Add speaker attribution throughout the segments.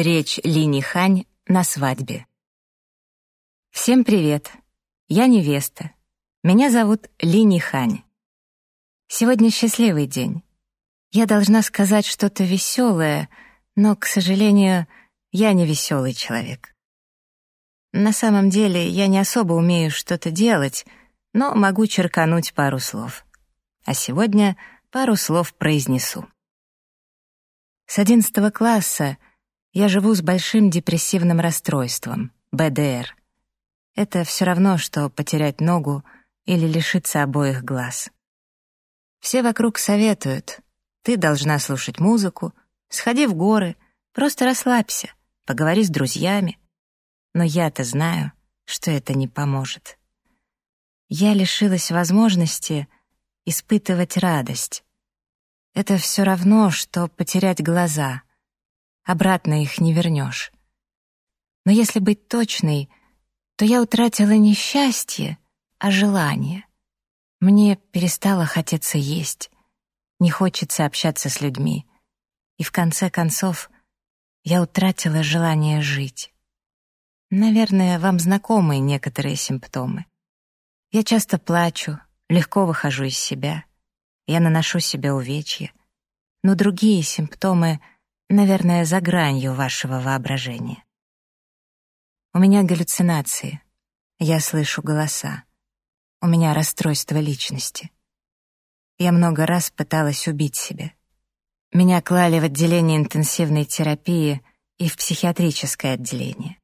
Speaker 1: Речь Лини Хань на свадьбе. Всем привет. Я невеста. Меня зовут Лини Хань. Сегодня счастливый день. Я должна сказать что-то веселое, но, к сожалению, я не веселый человек. На самом деле я не особо умею что-то делать, но могу черкануть пару слов. А сегодня пару слов произнесу. С одиннадцатого класса я живу с большим депрессивным расстройством, БДР. Это все равно, что потерять ногу или лишиться обоих глаз. Все вокруг советуют. Ты должна слушать музыку, сходи в горы, просто расслабься, поговори с друзьями. Но я-то знаю, что это не поможет. Я лишилась возможности испытывать радость. Это все равно, что потерять глаза. Обратно их не вернешь. Но если быть точной, то я утратила не счастье, а желание. Мне перестало хотеться есть, не хочется общаться с людьми. И в конце концов я утратила желание жить. Наверное, вам знакомы некоторые симптомы. Я часто плачу, легко выхожу из себя. Я наношу себе увечья. Но другие симптомы, наверное, за гранью вашего воображения. У меня галлюцинации. Я слышу голоса. У меня расстройство личности. Я много раз пыталась убить себя. Меня клали в отделение интенсивной терапии и в психиатрическое отделение.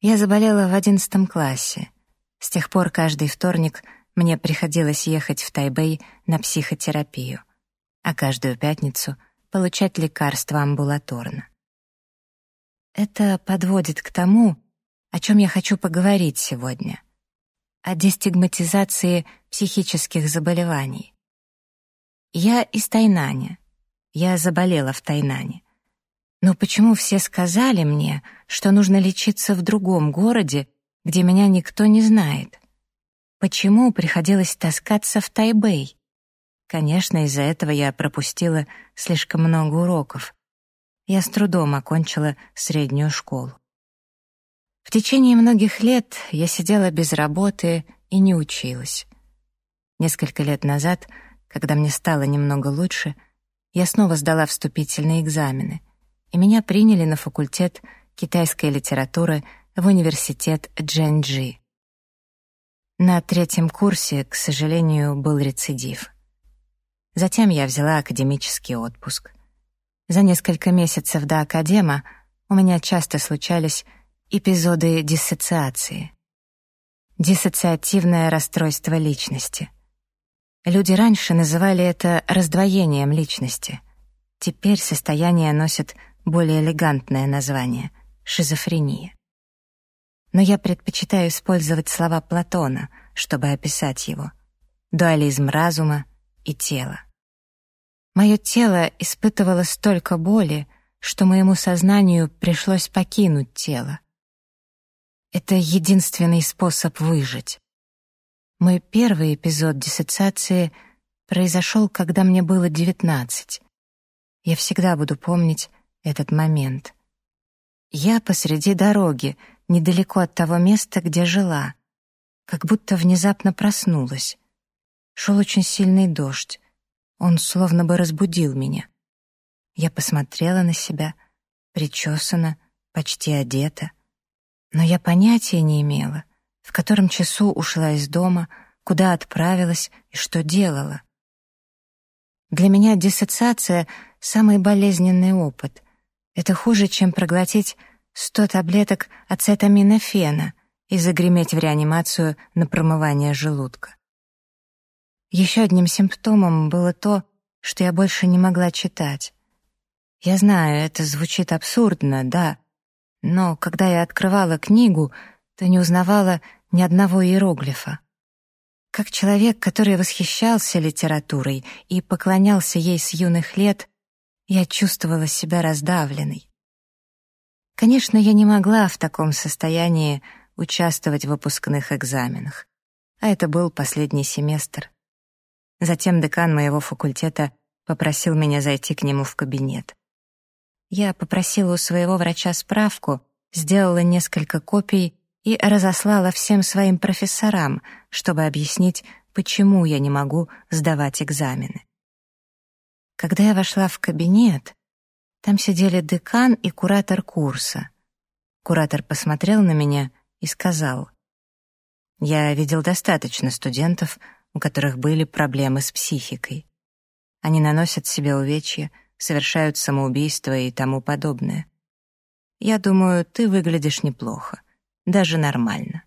Speaker 1: Я заболела в одиннадцатом классе. С тех пор каждый вторник мне приходилось ехать в Тайбэй на психотерапию, а каждую пятницу получать лекарства амбулаторно. Это подводит к тому, о чем я хочу поговорить сегодня о дестигматизации психических заболеваний. Я из Тайнаня. Я заболела в Тайнане. Но почему все сказали мне, что нужно лечиться в другом городе, где меня никто не знает? Почему приходилось таскаться в Тайбэй? Конечно, из-за этого я пропустила слишком много уроков. Я с трудом окончила среднюю школу. В течение многих лет я сидела без работы и не училась. Несколько лет назад, когда мне стало немного лучше, я снова сдала вступительные экзамены, и меня приняли на факультет китайской литературы в университет Джэньчжи. На третьем курсе, к сожалению, был рецидив. Затем я взяла академический отпуск. За несколько месяцев до академа у меня часто случались Эпизоды диссоциации. Диссоциативное расстройство личности. Люди раньше называли это раздвоением личности. Теперь состояние носит более элегантное название — шизофрения. Но я предпочитаю использовать слова Платона, чтобы описать его. Дуализм разума и тела. Мое тело испытывало столько боли, что моему сознанию пришлось покинуть тело. Это единственный способ выжить. Мой первый эпизод диссоциации произошел, когда мне было девятнадцать. Я всегда буду помнить этот момент. Я посреди дороги, недалеко от того места, где жила, как будто внезапно проснулась. Шел очень сильный дождь. Он словно бы разбудил меня. Я посмотрела на себя, причесана, почти одета. Но я понятия не имела, в котором часу ушла из дома, куда отправилась и что делала. Для меня диссоциация — самый болезненный опыт. Это хуже, чем проглотить сто таблеток ацетаминофена и загреметь в реанимацию на промывание желудка. Еще одним симптомом было то, что я больше не могла читать. Я знаю, это звучит абсурдно, да, но когда я открывала книгу, то не узнавала ни одного иероглифа. Как человек, который восхищался литературой и поклонялся ей с юных лет, я чувствовала себя раздавленной. Конечно, я не могла в таком состоянии участвовать в выпускных экзаменах, а это был последний семестр. Затем декан моего факультета попросил меня зайти к нему в кабинет. Я попросила у своего врача справку, сделала несколько копий и разослала всем своим профессорам, чтобы объяснить, почему я не могу сдавать экзамены. Когда я вошла в кабинет, там сидели декан и куратор курса. Куратор посмотрел на меня и сказал, «Я видел достаточно студентов, у которых были проблемы с психикой. Они наносят себе увечья, совершают самоубийство и тому подобное. Я думаю, ты выглядишь неплохо, даже нормально.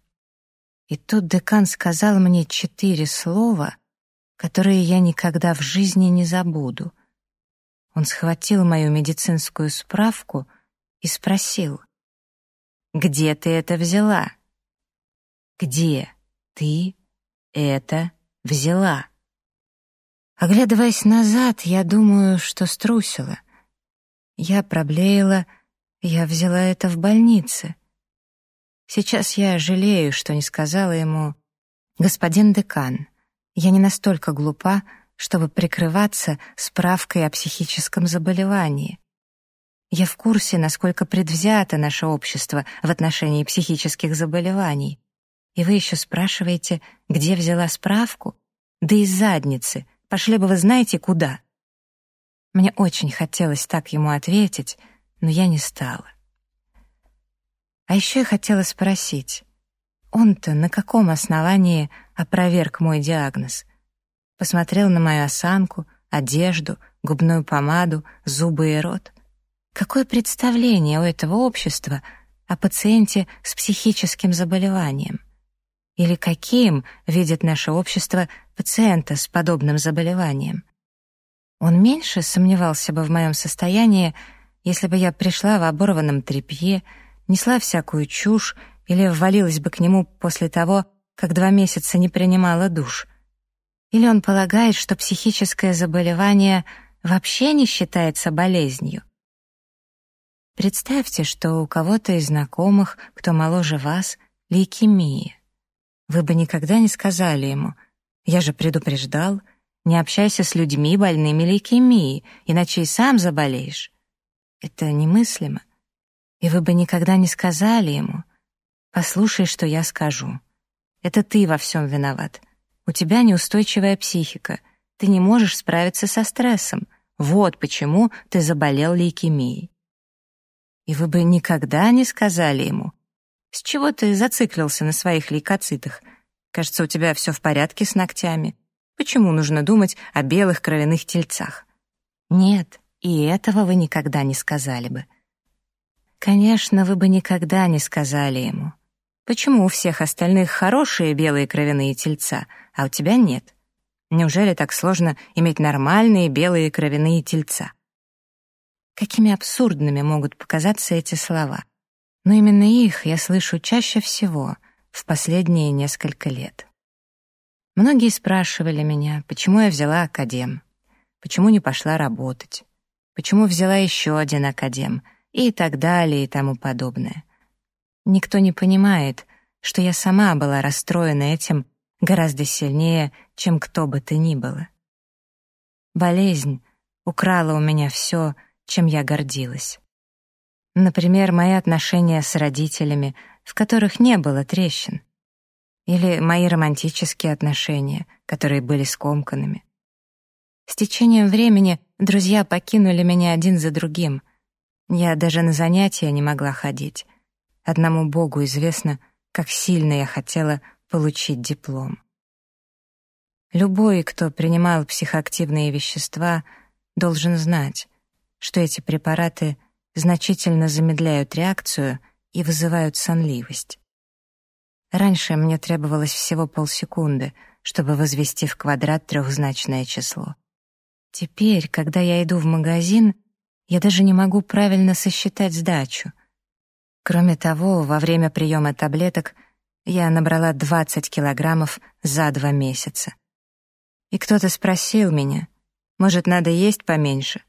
Speaker 1: И тут декан сказал мне четыре слова, которые я никогда в жизни не забуду. Он схватил мою медицинскую справку и спросил, «Где ты это взяла?» «Где ты это взяла?» Оглядываясь назад, я думаю, что струсила. Я проблеяла, я взяла это в больнице. Сейчас я жалею, что не сказала ему «Господин декан, я не настолько глупа, чтобы прикрываться справкой о психическом заболевании. Я в курсе, насколько предвзято наше общество в отношении психических заболеваний. И вы еще спрашиваете, где взяла справку? Да из задницы, Пошли бы вы знаете куда». Мне очень хотелось так ему ответить, но я не стала. А еще я хотела спросить, он-то на каком основании опроверг мой диагноз? Посмотрел на мою осанку, одежду, губную помаду, зубы и рот. Какое представление у этого общества о пациенте с психическим заболеванием? Или каким видит наше общество пациента с подобным заболеванием. Он меньше сомневался бы в моем состоянии, если бы я пришла в оборванном тряпье, несла всякую чушь или ввалилась бы к нему после того, как два месяца не принимала душ. Или он полагает, что психическое заболевание вообще не считается болезнью. Представьте, что у кого-то из знакомых, кто моложе вас, лейкемия. Вы бы никогда не сказали ему — я же предупреждал, не общайся с людьми, больными лейкемией, иначе и сам заболеешь. Это немыслимо. И вы бы никогда не сказали ему, послушай, что я скажу. Это ты во всем виноват. У тебя неустойчивая психика. Ты не можешь справиться со стрессом. Вот почему ты заболел лейкемией. И вы бы никогда не сказали ему, с чего ты зациклился на своих лейкоцитах, Кажется, у тебя все в порядке с ногтями. Почему нужно думать о белых кровяных тельцах? Нет, и этого вы никогда не сказали бы. Конечно, вы бы никогда не сказали ему. Почему у всех остальных хорошие белые кровяные тельца, а у тебя нет? Неужели так сложно иметь нормальные белые кровяные тельца? Какими абсурдными могут показаться эти слова. Но именно их я слышу чаще всего — в последние несколько лет. Многие спрашивали меня, почему я взяла академ, почему не пошла работать, почему взяла еще один академ и так далее и тому подобное. Никто не понимает, что я сама была расстроена этим гораздо сильнее, чем кто бы то ни было. Болезнь украла у меня все, чем я гордилась. Например, мои отношения с родителями, в которых не было трещин. Или мои романтические отношения, которые были скомканными. С течением времени друзья покинули меня один за другим. Я даже на занятия не могла ходить. Одному Богу известно, как сильно я хотела получить диплом. Любой, кто принимал психоактивные вещества, должен знать, что эти препараты значительно замедляют реакцию и вызывают сонливость. Раньше мне требовалось всего полсекунды, чтобы возвести в квадрат трехзначное число. Теперь, когда я иду в магазин, я даже не могу правильно сосчитать сдачу. Кроме того, во время приема таблеток я набрала 20 килограммов за два месяца. И кто-то спросил меня, может, надо есть поменьше?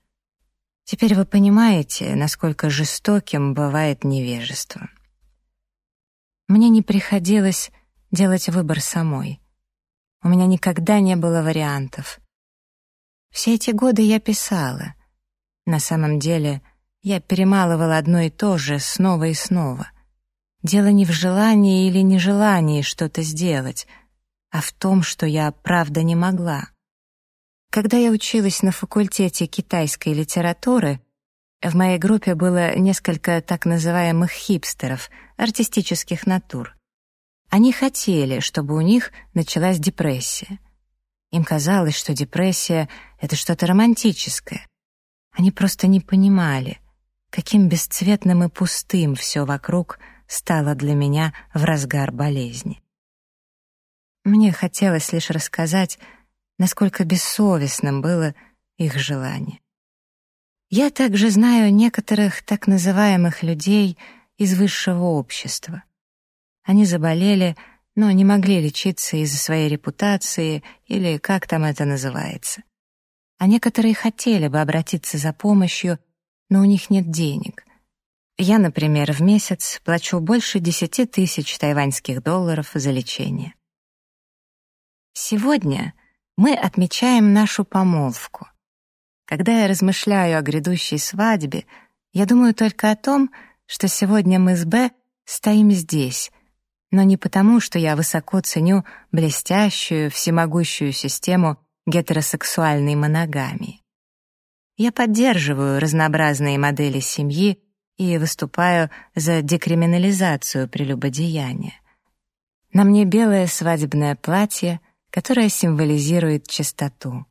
Speaker 1: Теперь вы понимаете, насколько жестоким бывает невежество. Мне не приходилось делать выбор самой. У меня никогда не было вариантов. Все эти годы я писала. На самом деле, я перемалывала одно и то же снова и снова. Дело не в желании или нежелании что-то сделать, а в том, что я правда не могла. Когда я училась на факультете китайской литературы, в моей группе было несколько так называемых хипстеров, артистических натур. Они хотели, чтобы у них началась депрессия. Им казалось, что депрессия — это что-то романтическое. Они просто не понимали, каким бесцветным и пустым все вокруг стало для меня в разгар болезни. Мне хотелось лишь рассказать, насколько бессовестным было их желание. Я также знаю некоторых так называемых людей из высшего общества. Они заболели, но не могли лечиться из-за своей репутации или как там это называется. А некоторые хотели бы обратиться за помощью, но у них нет денег. Я, например, в месяц плачу больше 10 тысяч тайваньских долларов за лечение. Сегодня мы отмечаем нашу помолвку. Когда я размышляю о грядущей свадьбе, я думаю только о том, что сегодня мы с Б стоим здесь, но не потому, что я высоко ценю блестящую, всемогущую систему гетеросексуальной моногамии. Я поддерживаю разнообразные модели семьи и выступаю за декриминализацию прелюбодеяния. На мне белое свадебное платье, которое символизирует чистоту.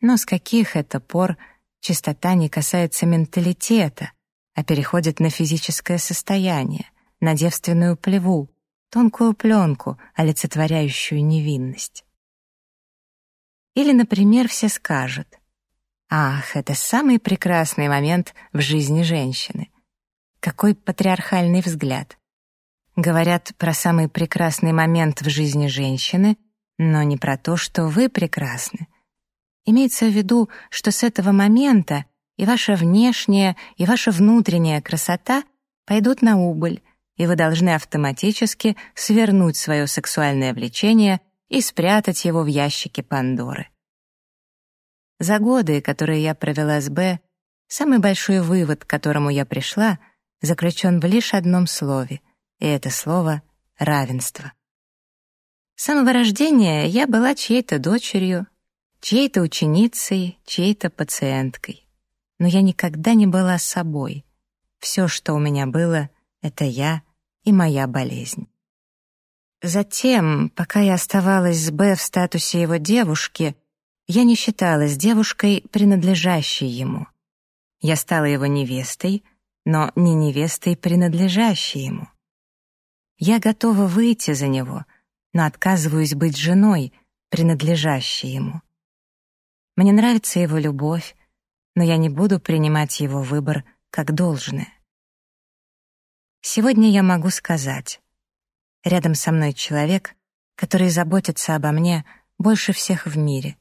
Speaker 1: Но с каких это пор чистота не касается менталитета, а переходит на физическое состояние, на девственную плеву, тонкую пленку, олицетворяющую невинность. Или, например, все скажут, «Ах, это самый прекрасный момент в жизни женщины. Какой патриархальный взгляд». Говорят про самый прекрасный момент в жизни женщины, но не про то, что вы прекрасны, Имеется в виду, что с этого момента и ваша внешняя, и ваша внутренняя красота пойдут на убыль, и вы должны автоматически свернуть свое сексуальное влечение и спрятать его в ящике Пандоры. За годы, которые я провела с Б, самый большой вывод, к которому я пришла, заключен в лишь одном слове, и это слово — равенство. С самого рождения я была чьей-то дочерью, чьей-то ученицей, чьей-то пациенткой. Но я никогда не была собой. Все, что у меня было, — это я и моя болезнь. Затем, пока я оставалась с Б в статусе его девушки, я не считалась девушкой, принадлежащей ему. Я стала его невестой, но не невестой, принадлежащей ему. Я готова выйти за него, но отказываюсь быть женой, принадлежащей ему. Мне нравится его любовь, но я не буду принимать его выбор как должное. Сегодня я могу сказать, рядом со мной человек, который заботится обо мне больше всех в мире.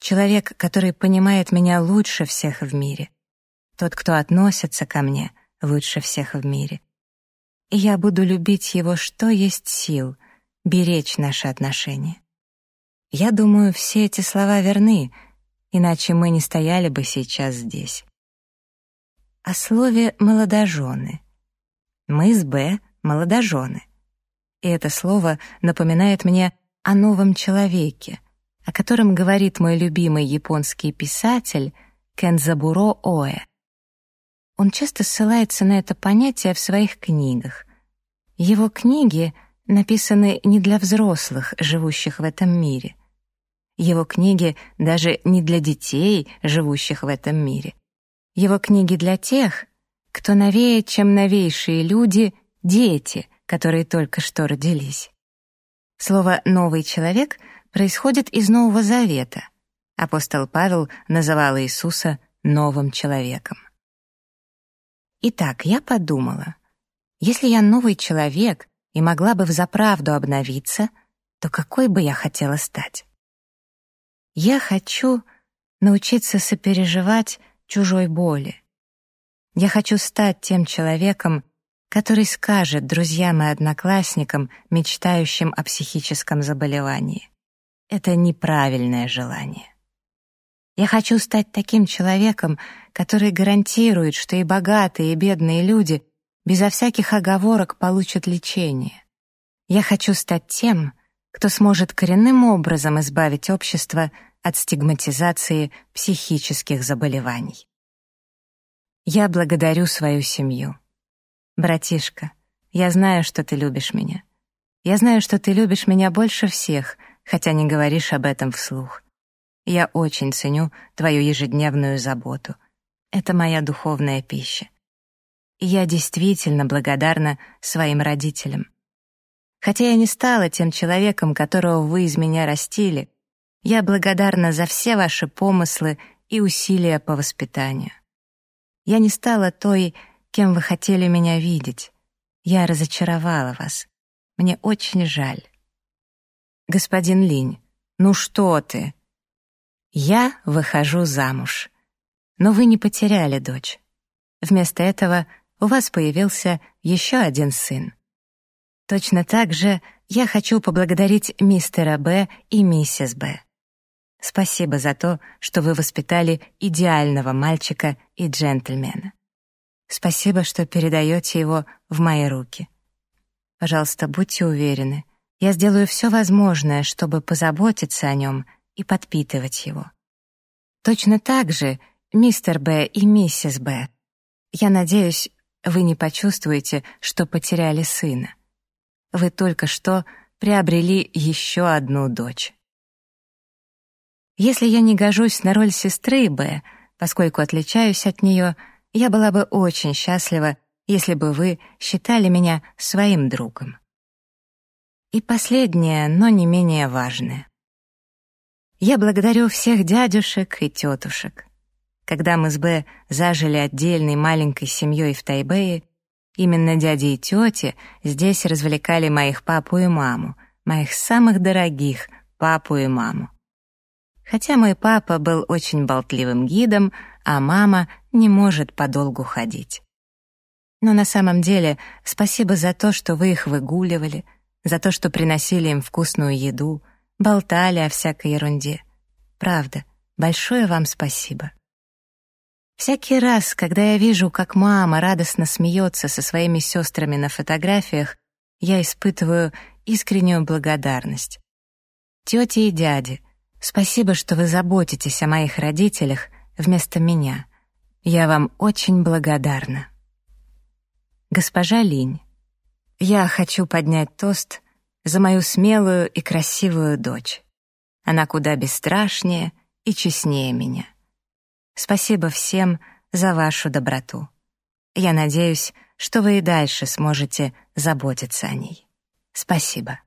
Speaker 1: Человек, который понимает меня лучше всех в мире. Тот, кто относится ко мне лучше всех в мире. И я буду любить его, что есть сил, беречь наши отношения. Я думаю, все эти слова верны — иначе мы не стояли бы сейчас здесь. О слове «молодожены». Мы с Б — молодожены. И это слово напоминает мне о новом человеке, о котором говорит мой любимый японский писатель Кензабуро Оэ. Он часто ссылается на это понятие в своих книгах. Его книги написаны не для взрослых, живущих в этом мире. Его книги даже не для детей, живущих в этом мире. Его книги для тех, кто новее, чем новейшие люди, дети, которые только что родились. Слово «новый человек» происходит из Нового Завета. Апостол Павел называл Иисуса новым человеком. Итак, я подумала, если я новый человек и могла бы взаправду обновиться, то какой бы я хотела стать? Я хочу научиться сопереживать чужой боли. Я хочу стать тем человеком, который скажет друзьям и одноклассникам, мечтающим о психическом заболевании. Это неправильное желание. Я хочу стать таким человеком, который гарантирует, что и богатые, и бедные люди безо всяких оговорок получат лечение. Я хочу стать тем, кто сможет коренным образом избавить общество от стигматизации психических заболеваний. Я благодарю свою семью. Братишка, я знаю, что ты любишь меня. Я знаю, что ты любишь меня больше всех, хотя не говоришь об этом вслух. Я очень ценю твою ежедневную заботу. Это моя духовная пища. Я действительно благодарна своим родителям. Хотя я не стала тем человеком, которого вы из меня растили, я благодарна за все ваши помыслы и усилия по воспитанию. Я не стала той, кем вы хотели меня видеть. Я разочаровала вас. Мне очень жаль. Господин Линь, ну что ты? Я выхожу замуж. Но вы не потеряли дочь. Вместо этого у вас появился еще один сын. Точно так же я хочу поблагодарить мистера Б и миссис Б. Спасибо за то, что вы воспитали идеального мальчика и джентльмена. Спасибо, что передаете его в мои руки. Пожалуйста, будьте уверены, я сделаю все возможное, чтобы позаботиться о нем и подпитывать его. Точно так же, мистер Б и миссис Б. Я надеюсь, вы не почувствуете, что потеряли сына. Вы только что приобрели еще одну дочь. Если я не гожусь на роль сестры Б, поскольку отличаюсь от нее, я была бы очень счастлива, если бы вы считали меня своим другом. И последнее, но не менее важное. Я благодарю всех дядюшек и тетушек. Когда мы с Б зажили отдельной маленькой семьей в Тайбэе, именно дяди и тети здесь развлекали моих папу и маму, моих самых дорогих папу и маму. Хотя мой папа был очень болтливым гидом, а мама не может подолгу ходить. Но на самом деле спасибо за то, что вы их выгуливали, за то, что приносили им вкусную еду, болтали о всякой ерунде. Правда, большое вам спасибо. Всякий раз, когда я вижу, как мама радостно смеется со своими сестрами на фотографиях, я испытываю искреннюю благодарность. Тети и дяди — Спасибо, что вы заботитесь о моих родителях вместо меня. Я вам очень благодарна. Госпожа Линь, я хочу поднять тост за мою смелую и красивую дочь. Она куда бесстрашнее и честнее меня. Спасибо всем за вашу доброту. Я надеюсь, что вы и дальше сможете заботиться о ней. Спасибо.